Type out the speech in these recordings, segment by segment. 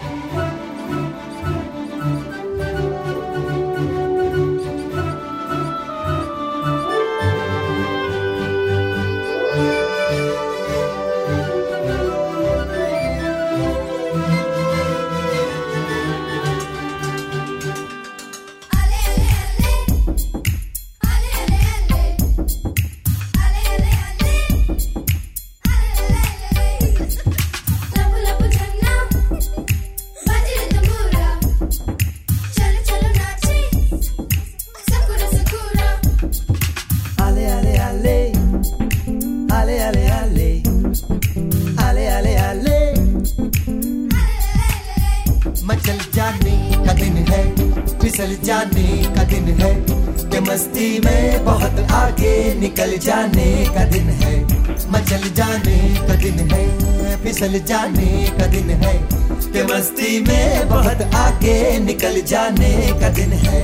Bye. फिसल जाने का दिन है, कि मस्ती में बहुत आगे निकल जाने का दिन है। मचल जाने का दिन है, फिसल जाने का दिन है, कि मस्ती में बहुत आगे निकल जाने का दिन है।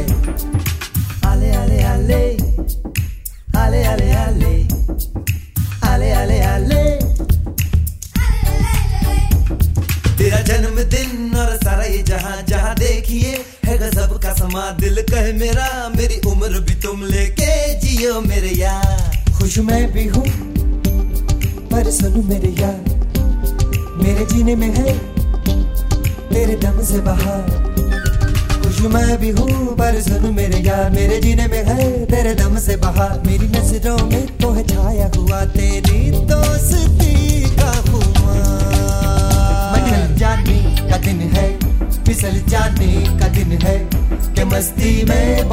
आले आले आले आले आले आले। तेरा जन्मदिन और सारा ये जहाँ जहाँ देखिए है गजब का समा दिल कहे मेरा, मेरी उम्र भी तुम लेके जियो मेरे यार। खुश मैं भी हूँ, पर सुनो मेरे यार। मेरे जीने में है, तेरे दम से बाहर। खुश मैं भी हूँ, पर सुनो मेरे यार। मेरे जीने में है, तेरे दम से बाहर। मेरी नज़रों में तो है छाया हुआ, तेरी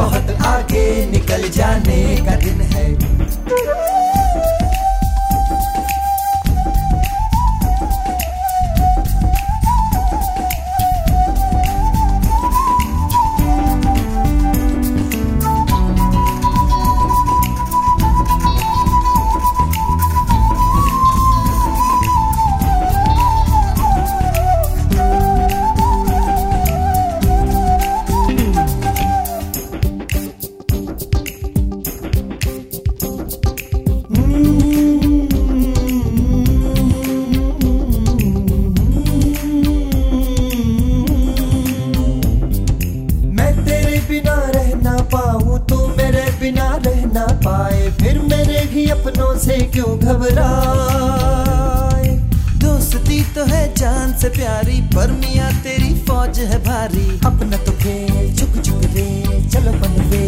बहुत आगे निकल जाने का दिन है। से क्यों घबराए? दोस्ती तो है जान से प्यारी, पर मियाँ तेरी फौज है भारी। अपना तो खेल चुक चुक रे चलो बन रे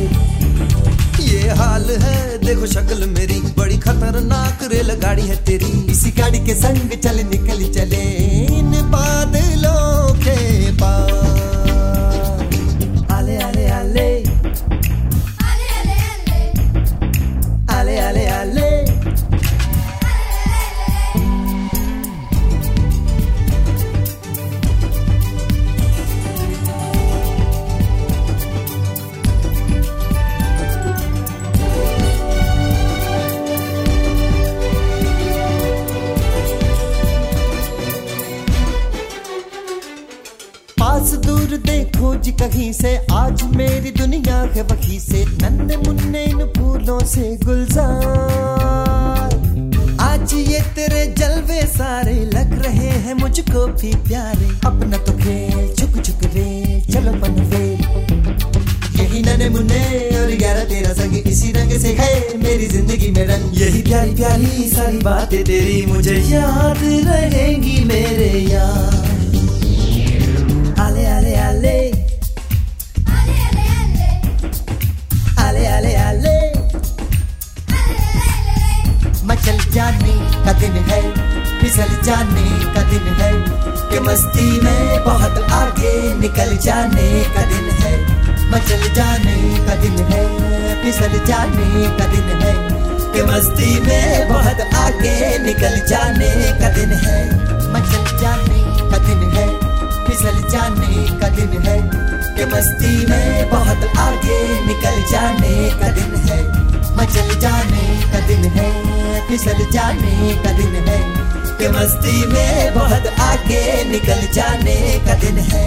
ये हाल है, देखो शक्ल मेरी। बड़ी खतरनाक रेलगाड़ी है तेरी। इसी गाड़ी के संग चल निकल चले। इन बादलों दूर देखो जी कहीं से, आज मेरी दुनिया है वहीं से। नन्हे मुन्ने इन फूलों से गुलजार। आज ये तेरे जलवे सारे लग रहे हैं, मुझको भी प्यारे। अपना तो खेल चुक चुक रे, चलो रे यही नन्हे मुन्ने और ग्यारह तेरह संग इसी रंग से है मेरी ज़िंदगी में रंग। यही प्यारी प्यारी सारी बातें तेरी मुझे याद रहेंगी मेरे यार। जाने का दिन है, फिसल जाने का दिन है कि मस्ती में बहुत आगे निकल जाने का दिन है, मचल जाने का दिन है, फिसल जाने का दिन है कि मस्ती में बहुत आगे निकल जाने का दिन है, मचल जाने। फिसल जाने का दिन है, कि मस्ती में बहुत आगे निकल जाने का दिन है।